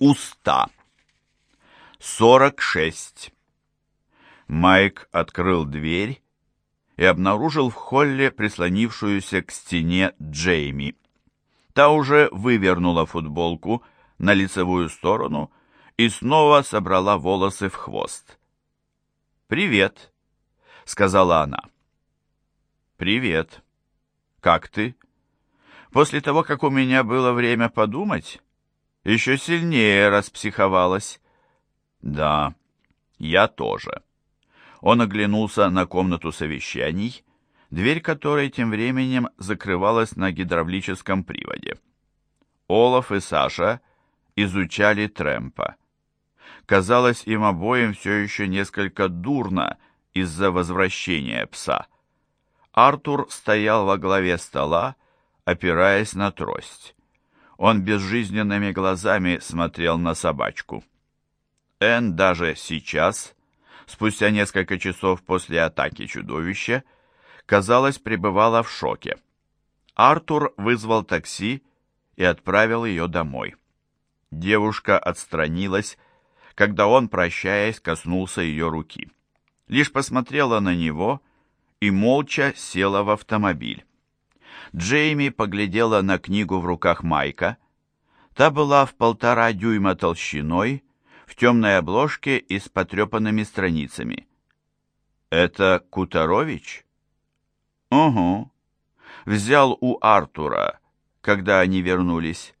Уста. 46. Майк открыл дверь и обнаружил в холле прислонившуюся к стене Джейми. Та уже вывернула футболку на лицевую сторону и снова собрала волосы в хвост. «Привет», — сказала она. «Привет. Как ты?» «После того, как у меня было время подумать, еще сильнее распсиховалась». «Да, я тоже». Он оглянулся на комнату совещаний, дверь которой тем временем закрывалась на гидравлическом приводе. Олаф и Саша изучали Трэмпа. Казалось, им обоим все еще несколько дурно из-за возвращения пса. Артур стоял во главе стола, опираясь на трость. Он безжизненными глазами смотрел на собачку. Энн даже сейчас спустя несколько часов после атаки чудовища, казалось, пребывала в шоке. Артур вызвал такси и отправил ее домой. Девушка отстранилась, когда он, прощаясь, коснулся ее руки. Лишь посмотрела на него и молча села в автомобиль. Джейми поглядела на книгу в руках Майка. Та была в полтора дюйма толщиной в темной обложке и с потрепанными страницами. «Это Куторович?» «Угу. Взял у Артура, когда они вернулись».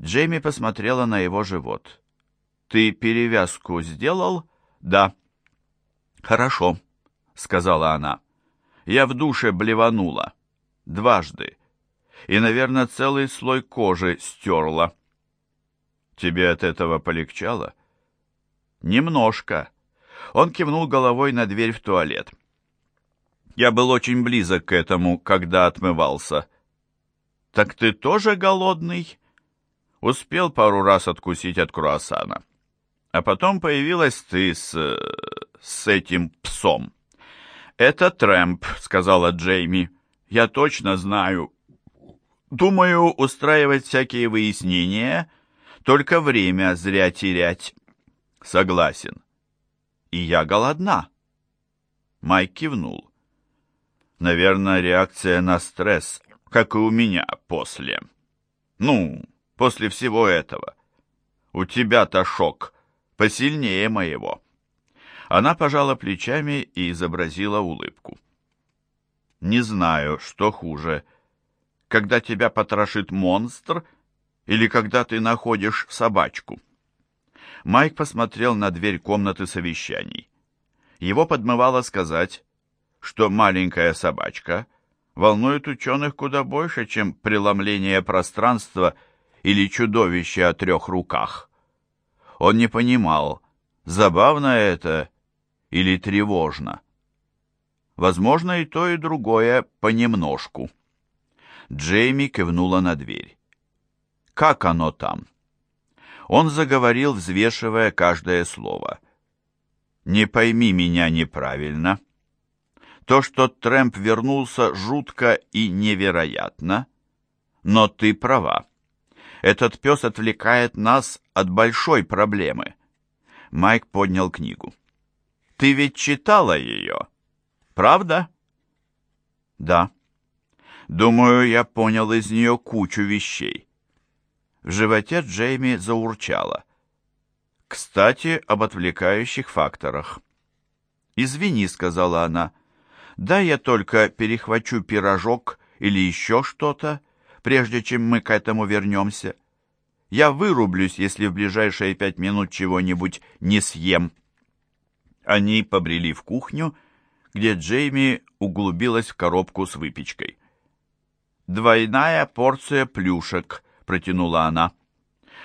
Джейми посмотрела на его живот. «Ты перевязку сделал?» «Да». «Хорошо», — сказала она. «Я в душе блеванула. Дважды. И, наверное, целый слой кожи стерла». «Тебе от этого полегчало?» «Немножко». Он кивнул головой на дверь в туалет. «Я был очень близок к этому, когда отмывался». «Так ты тоже голодный?» Успел пару раз откусить от круассана. А потом появилась ты с... с этим псом. «Это Трэмп», — сказала Джейми. «Я точно знаю. Думаю, устраивать всякие выяснения, только время зря терять». Согласен. И я голодна. Майк кивнул. Наверное, реакция на стресс, как и у меня после. Ну, после всего этого. У тебя-то шок посильнее моего. Она пожала плечами и изобразила улыбку. Не знаю, что хуже, когда тебя потрошит монстр или когда ты находишь собачку. Майк посмотрел на дверь комнаты совещаний. Его подмывало сказать, что маленькая собачка волнует ученых куда больше, чем преломление пространства или чудовище о трех руках. Он не понимал, забавно это или тревожно. Возможно, и то, и другое понемножку. Джейми кивнула на дверь. «Как оно там?» Он заговорил, взвешивая каждое слово. «Не пойми меня неправильно. То, что Трэмп вернулся, жутко и невероятно. Но ты права. Этот пес отвлекает нас от большой проблемы». Майк поднял книгу. «Ты ведь читала ее, правда?» «Да». «Думаю, я понял из нее кучу вещей. В животе Джейми заурчало. «Кстати, об отвлекающих факторах». «Извини», — сказала она, — «да я только перехвачу пирожок или еще что-то, прежде чем мы к этому вернемся. Я вырублюсь, если в ближайшие пять минут чего-нибудь не съем». Они побрели в кухню, где Джейми углубилась в коробку с выпечкой. «Двойная порция плюшек», протянула она.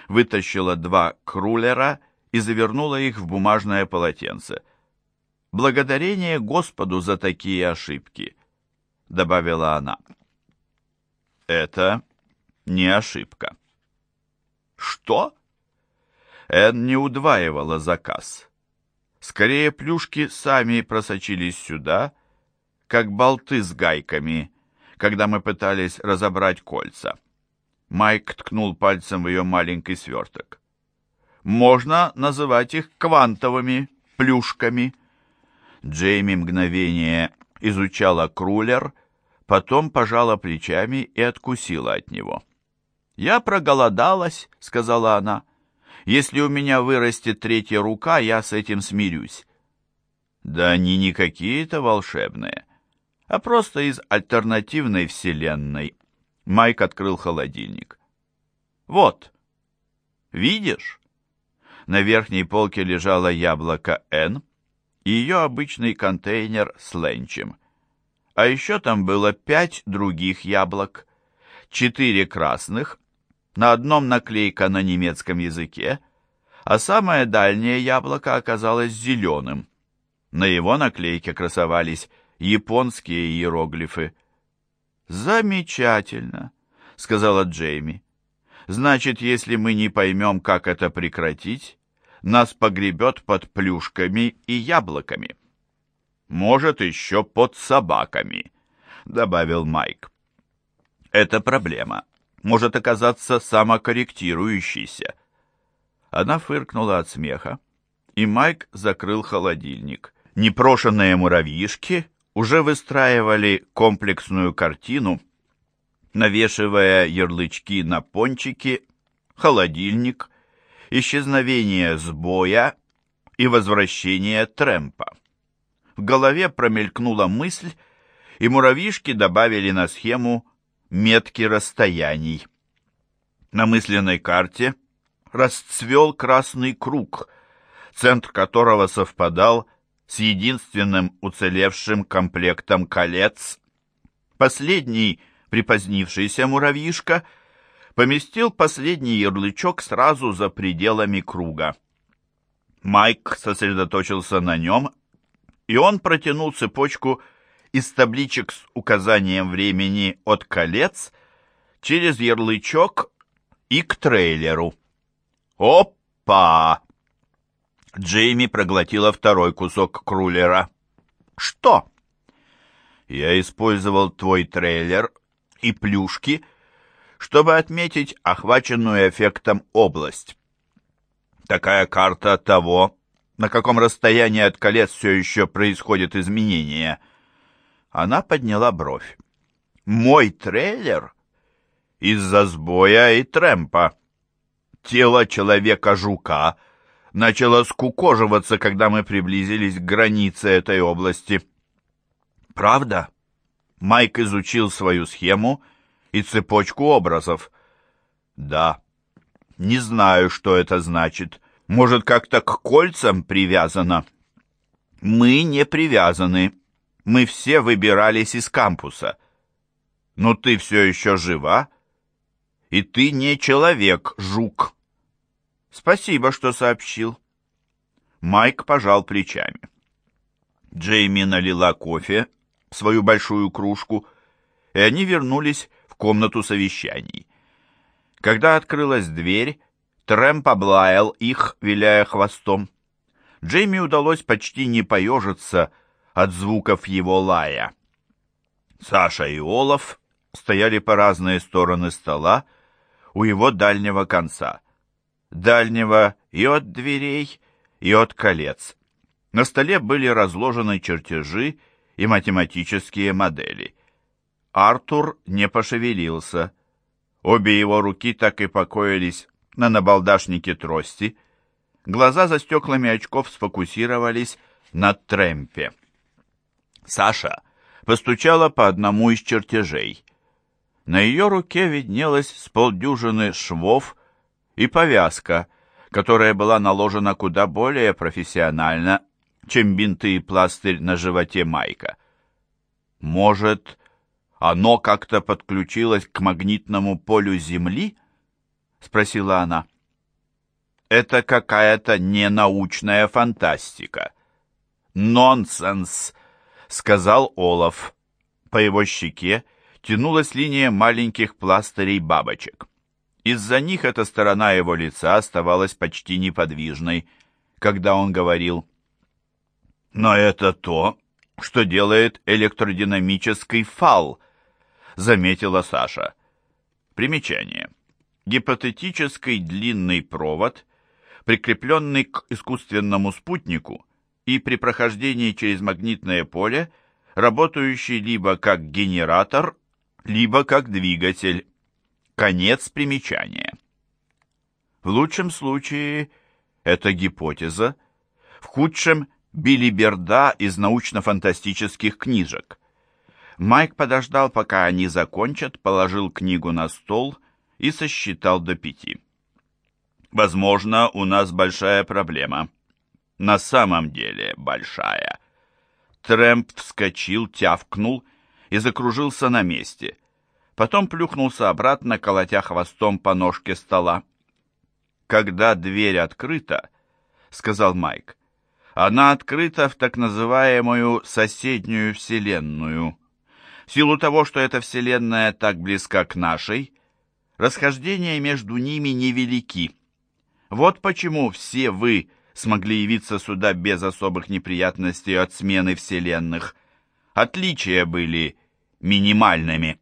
Вытащила два крулера и завернула их в бумажное полотенце. «Благодарение Господу за такие ошибки», — добавила она. «Это не ошибка». «Что?» Эн не удваивала заказ. Скорее, плюшки сами просочились сюда, как болты с гайками, когда мы пытались разобрать кольца. Майк ткнул пальцем в ее маленький сверток. можно называть их квантовыми плюшками. Джейми мгновение изучала крулер, потом пожала плечами и откусила от него. «Я проголодалась», — сказала она. «Если у меня вырастет третья рука, я с этим смирюсь». Да они не какие-то волшебные, а просто из альтернативной вселенной. Майк открыл холодильник. «Вот, видишь?» На верхней полке лежало яблоко «Н», и ее обычный контейнер с ленчем. А еще там было пять других яблок, четыре красных, на одном наклейка на немецком языке, а самое дальнее яблоко оказалось зеленым. На его наклейке красовались японские иероглифы. «Замечательно», — сказала Джейми. «Значит, если мы не поймем, как это прекратить, нас погребет под плюшками и яблоками. Может, еще под собаками, добавил Майк. Эта проблема может оказаться самокорректирующейся. Она фыркнула от смеха, и Майк закрыл холодильник. Непрошенные муравьишки уже выстраивали комплексную картину, навешивая ярлычки на пончики, холодильник, исчезновение сбоя и возвращение Трэмпа. В голове промелькнула мысль, и муравьишки добавили на схему метки расстояний. На мысленной карте расцвел красный круг, центр которого совпадал с единственным уцелевшим комплектом колец. Последний припозднившийся муравьишка — поместил последний ярлычок сразу за пределами круга. Майк сосредоточился на нем, и он протянул цепочку из табличек с указанием времени от колец через ярлычок и к трейлеру. «Опа!» Джейми проглотила второй кусок крулера. «Что?» «Я использовал твой трейлер и плюшки чтобы отметить охваченную эффектом область. Такая карта того, на каком расстоянии от колец все еще происходят изменения. Она подняла бровь. «Мой трейлер?» «Из-за сбоя и трэмпа. Тело человека-жука начало скукоживаться, когда мы приблизились к границе этой области». «Правда?» Майк изучил свою схему и цепочку образов. Да, не знаю, что это значит. Может, как-то к кольцам привязано? Мы не привязаны. Мы все выбирались из кампуса. Но ты все еще жива, и ты не человек, жук. Спасибо, что сообщил. Майк пожал плечами. Джейми налила кофе в свою большую кружку, и они вернулись комнату совещаний. Когда открылась дверь, Трэмп облаял их, виляя хвостом. Джейми удалось почти не поежиться от звуков его лая. Саша и Олаф стояли по разные стороны стола у его дальнего конца. Дальнего и от дверей, и от колец. На столе были разложены чертежи и математические модели. Артур не пошевелился. Обе его руки так и покоились на набалдашнике трости. Глаза за стеклами очков сфокусировались на Трэмпе. Саша постучала по одному из чертежей. На ее руке виднелось с полдюжины швов и повязка, которая была наложена куда более профессионально, чем бинты и пластырь на животе Майка. Может, оно как-то подключилось к магнитному полю Земли? Спросила она. Это какая-то ненаучная фантастика. Нонсенс, сказал Олаф. По его щеке тянулась линия маленьких пластырей бабочек. Из-за них эта сторона его лица оставалась почти неподвижной, когда он говорил. «Но это то, что делает электродинамический фал», заметила Саша. Примечание. Гипотетический длинный провод прикрепленный к искусственному спутнику и при прохождении через магнитное поле, работающий либо как генератор, либо как двигатель. Конец примечания. В лучшем случае это гипотеза, в худшем – билиберда из научно-фантастических книжек. Майк подождал, пока они закончат, положил книгу на стол и сосчитал до пяти. «Возможно, у нас большая проблема. На самом деле большая». Трэмп вскочил, тявкнул и закружился на месте. Потом плюхнулся обратно, колотя хвостом по ножке стола. «Когда дверь открыта», — сказал Майк, — «она открыта в так называемую соседнюю вселенную» силу того, что эта Вселенная так близка к нашей, расхождения между ними невелики. Вот почему все вы смогли явиться сюда без особых неприятностей от смены Вселенных. Отличия были минимальными.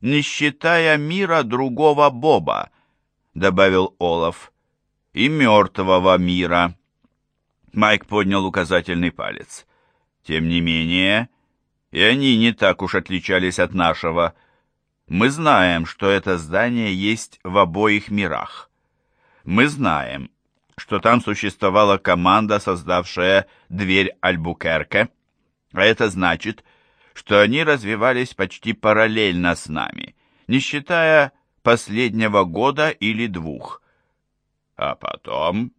«Не считая мира другого Боба», — добавил Олаф, — «и мертвого мира». Майк поднял указательный палец. «Тем не менее, и они не так уж отличались от нашего. Мы знаем, что это здание есть в обоих мирах. Мы знаем, что там существовала команда, создавшая дверь Альбукерке, а это значит, что они развивались почти параллельно с нами, не считая последнего года или двух. А потом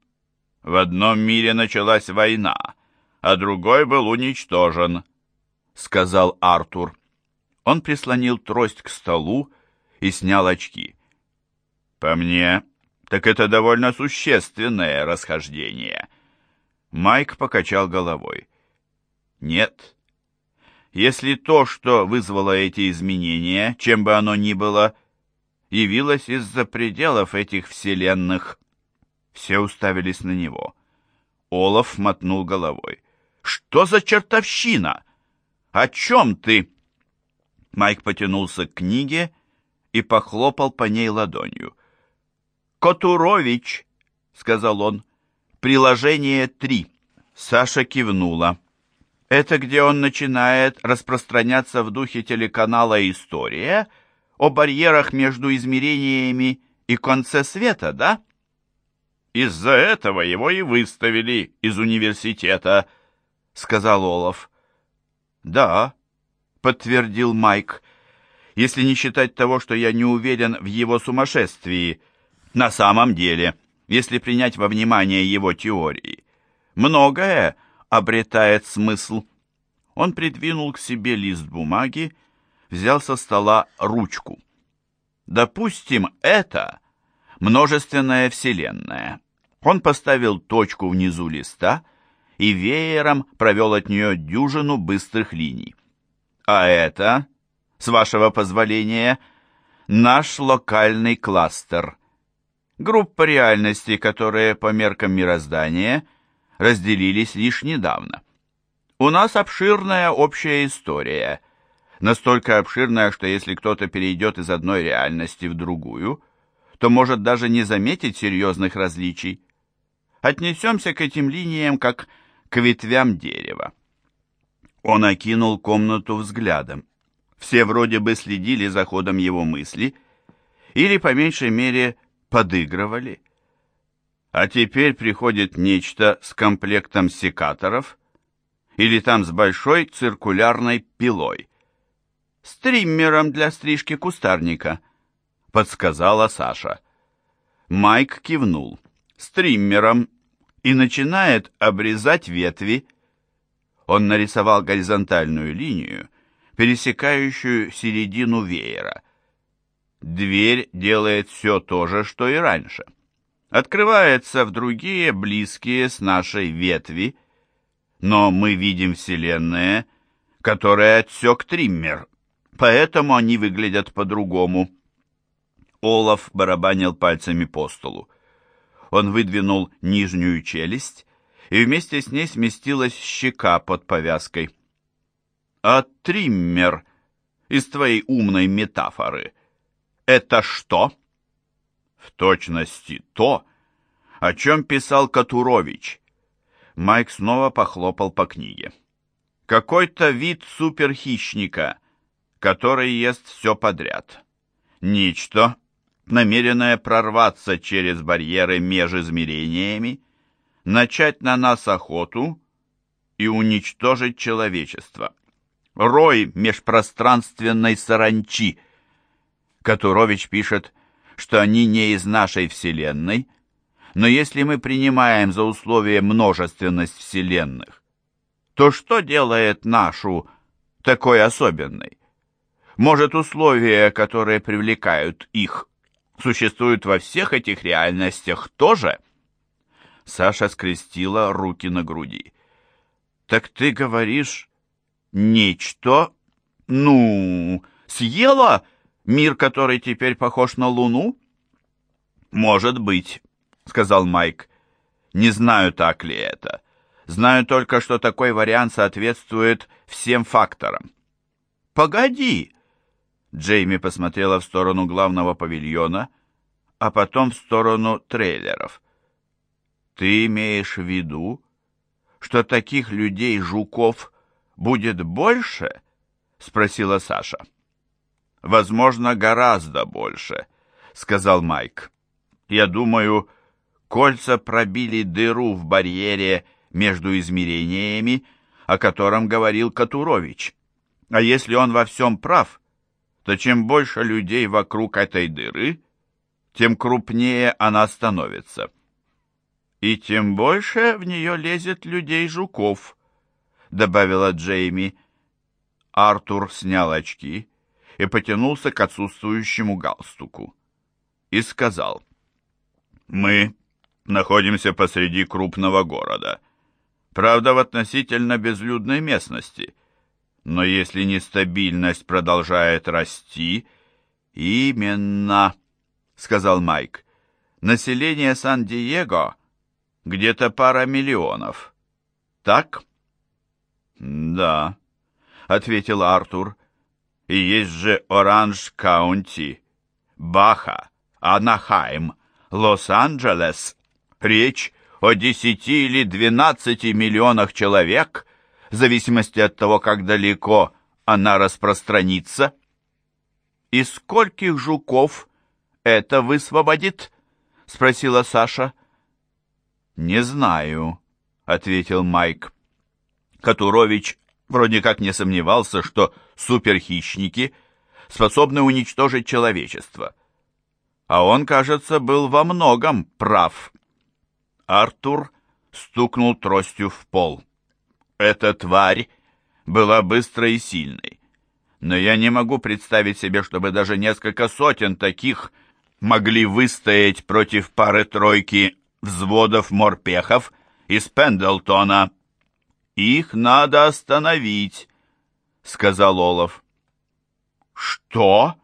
в одном мире началась война, а другой был уничтожен, сказал Артур. Он прислонил трость к столу и снял очки. По мне, так это довольно существенное расхождение. Майк покачал головой. Нет. Если то, что вызвало эти изменения, чем бы оно ни было, явилось из-за пределов этих вселенных, все уставились на него. Олаф мотнул головой. «Что за чертовщина?» «О чем ты?» Майк потянулся к книге и похлопал по ней ладонью. «Котурович», — сказал он, — «приложение три. Саша кивнула. «Это где он начинает распространяться в духе телеканала «История» о барьерах между измерениями и конце света, да?» «Из-за этого его и выставили из университета», — сказал Олаф. «Да», — подтвердил Майк, «если не считать того, что я не уверен в его сумасшествии. На самом деле, если принять во внимание его теории, многое обретает смысл». Он придвинул к себе лист бумаги, взял со стола ручку. «Допустим, это множественная вселенная». Он поставил точку внизу листа и веером провел от нее дюжину быстрых линий. А это, с вашего позволения, наш локальный кластер. Группа реальностей, которые по меркам мироздания разделились лишь недавно. У нас обширная общая история, настолько обширная, что если кто-то перейдет из одной реальности в другую, то может даже не заметить серьезных различий. Отнесемся к этим линиям как к ветвям дерева. Он окинул комнату взглядом. Все вроде бы следили за ходом его мысли или, по меньшей мере, подыгрывали. А теперь приходит нечто с комплектом секаторов или там с большой циркулярной пилой. «С триммером для стрижки кустарника», — подсказала Саша. Майк кивнул. «С триммером и начинает обрезать ветви. Он нарисовал горизонтальную линию, пересекающую середину веера. Дверь делает все то же, что и раньше. Открывается в другие близкие с нашей ветви, но мы видим Вселенная, которая отсек триммер, поэтому они выглядят по-другому. Олаф барабанил пальцами по столу. Он выдвинул нижнюю челюсть, и вместе с ней сместилась щека под повязкой. «А триммер из твоей умной метафоры — это что?» «В точности то, О чем писал Катурович? Майк снова похлопал по книге. Какой-то вид суперхищника, который ест все подряд. Нечто, намеренное прорваться через барьеры межизмерениями, начать на нас охоту и уничтожить человечество. Рой межпространственной саранчи. Катурович пишет, что они не из нашей Вселенной, но если мы принимаем за условие множественность Вселенных, то что делает нашу такой особенной? Может, условия, которые привлекают их, существуют во всех этих реальностях тоже? Саша скрестила руки на груди. «Так ты говоришь, нечто, ну, съела мир, который теперь похож на Луну?» «Может быть», — сказал Майк. «Не знаю, так ли это. Знаю только, что такой вариант соответствует всем факторам». «Погоди!» Джейми посмотрела в сторону главного павильона, а потом в сторону трейлеров. «Ты имеешь в виду, что таких людей-жуков будет больше?» — спросила Саша. «Возможно, гораздо больше», — сказал Майк. «Я думаю, кольца пробили дыру в барьере между измерениями, о котором говорил Катурович. А если он во всем прав, то чем больше людей вокруг этой дыры, тем крупнее она становится» и тем больше в нее лезет людей-жуков», — добавила Джейми. Артур снял очки и потянулся к отсутствующему галстуку и сказал, «Мы находимся посреди крупного города, правда, в относительно безлюдной местности, но если нестабильность продолжает расти, именно, — сказал Майк, — население Сан-Диего — где-то пара миллионов. Так? Да, ответил Артур. И есть же Оранж-Каунти, Баха, Анахайм, Лос-Анджелес. Речь о десяти или двенадцати миллионах человек, в зависимости от того, как далеко она распространится. «И скольких жуков это высвободит?» — спросила Саша. «Не знаю», — ответил Майк. Катурович вроде как не сомневался, что суперхищники способны уничтожить человечество. А он, кажется, был во многом прав. Артур стукнул тростью в пол. Эта тварь была быстрой и сильной. Но я не могу представить себе, чтобы даже несколько сотен таких могли выстоять против пары-тройки взводов морпехов из Пендлтона. «Их надо остановить», — сказал Олаф. «Что?»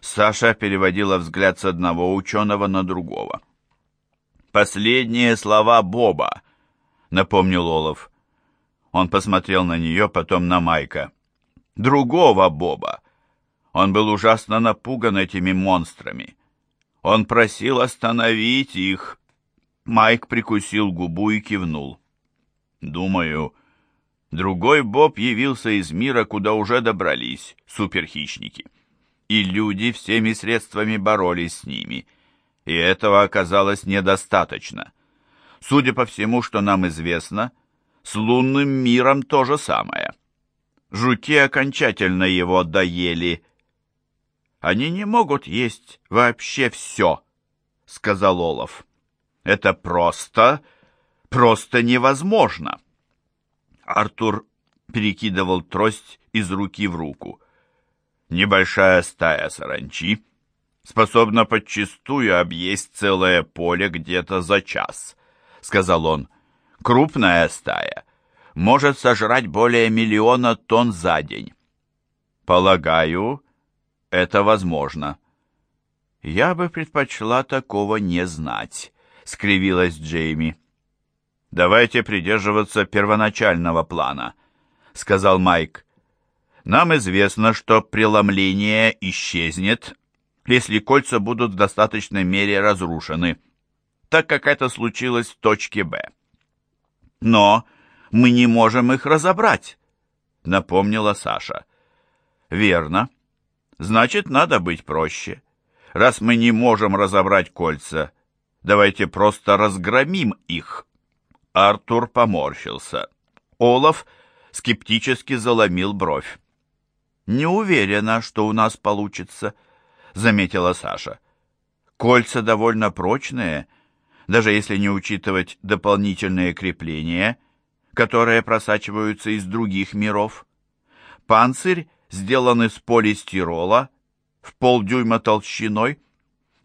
Саша переводила взгляд с одного ученого на другого. «Последние слова Боба», — напомнил Олаф. Он посмотрел на нее, потом на Майка. «Другого Боба. Он был ужасно напуган этими монстрами. Он просил остановить их, Майк прикусил губу и кивнул. «Думаю, другой Боб явился из мира, куда уже добрались суперхищники. И люди всеми средствами боролись с ними, и этого оказалось недостаточно. Судя по всему, что нам известно, с лунным миром то же самое. Жуки окончательно его доели. Они не могут есть вообще все», — сказал Олаф. Это просто, просто невозможно. Артур перекидывал трость из руки в руку. Небольшая стая саранчи способна подчистую объесть целое поле где-то за час, сказал он. Крупная стая может сожрать более миллиона тонн за день. Полагаю, это возможно. Я бы предпочла такого не знать, скривилась Джейми. «Давайте придерживаться первоначального плана», — сказал Майк. «Нам известно, что преломление исчезнет, если кольца будут в достаточной мере разрушены. так как это случилось в точке «Б». «Но мы не можем их разобрать», — напомнила Саша. «Верно. Значит, надо быть проще. Раз мы не можем разобрать кольца, давайте просто разгромим их». Артур поморщился. Олаф скептически заломил бровь. «Не уверена, что у нас получится», — заметила Саша. «Кольца довольно прочные, даже если не учитывать дополнительные крепления, которые просачиваются из других миров. Панцирь сделан из полистирола в полдюйма толщиной,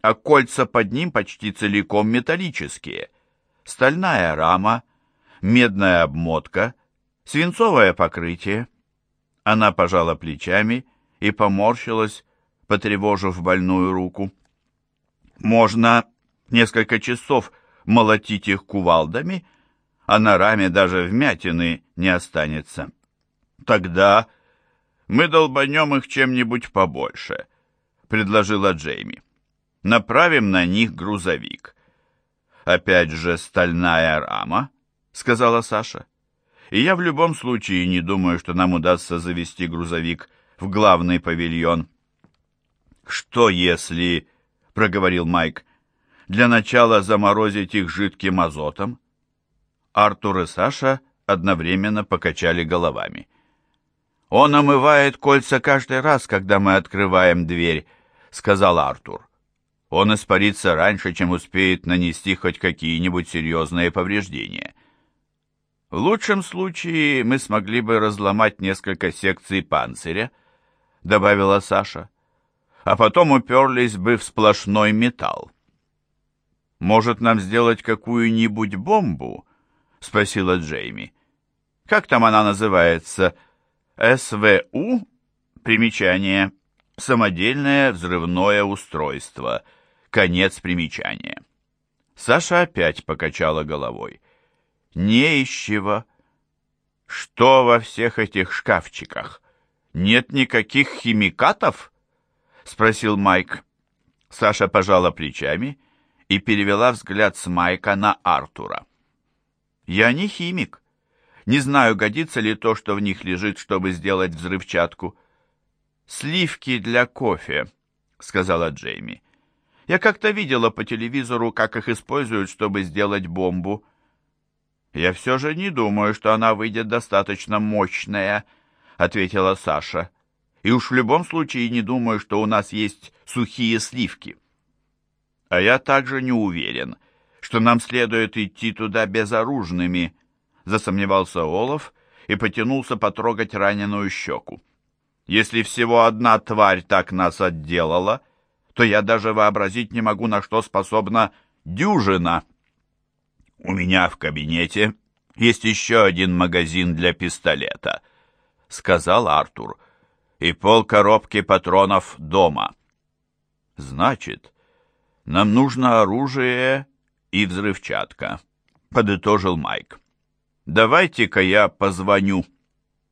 а кольца под ним почти целиком металлические. Стальная рама, медная обмотка, свинцовое покрытие. Она пожала плечами и поморщилась, потревожив больную руку. Можно несколько часов молотить их кувалдами, а на раме даже вмятины не останется. Тогда мы долбанем их чем-нибудь побольше, предложила Джейми. Направим на них грузовик. Опять же стальная рама, сказала Саша. И я в любом случае не думаю, что нам удастся завести грузовик в главный павильон. Что если, проговорил Майк, для начала заморозить их жидким азотом? Артур и Саша одновременно покачали головами. «Он омывает кольца каждый раз, когда мы открываем дверь», — сказал Артур. «Он испарится раньше, чем успеет нанести хоть какие-нибудь серьезные повреждения». В лучшем случае мы смогли бы разломать несколько секций панциря, добавила Саша, а потом уперлись бы в сплошной металл. Может, нам сделать какую-нибудь бомбу? спросила Джейми. Как там она называется? СВУ? Примечание. Самодельное взрывное устройство. Конец примечания. Саша опять покачала головой не из чего. Что во всех этих шкафчиках? Нет никаких химикатов? Спросил Майк. Саша пожала плечами и перевела взгляд с Майка на Артура. Я не химик. Не знаю, годится ли то, что в них лежит, чтобы сделать взрывчатку. Сливки для кофе, сказала Джейми. Я как-то видела по телевизору, как их используют, чтобы сделать бомбу. «Я все же не думаю, что она выйдет достаточно мощная», — ответила Саша. «И уж в любом случае не думаю, что у нас есть сухие сливки». «А я также не уверен, что нам следует идти туда безоружными», — засомневался Олаф и потянулся потрогать раненую щеку. «Если всего одна тварь так нас отделала, то я даже вообразить не могу, на что способна дюжина». «У меня в кабинете есть еще один магазин для пистолета», — сказал Артур, «и пол коробки патронов дома». «Значит, нам нужно оружие и взрывчатка», — подытожил Майк. «Давайте-ка я позвоню».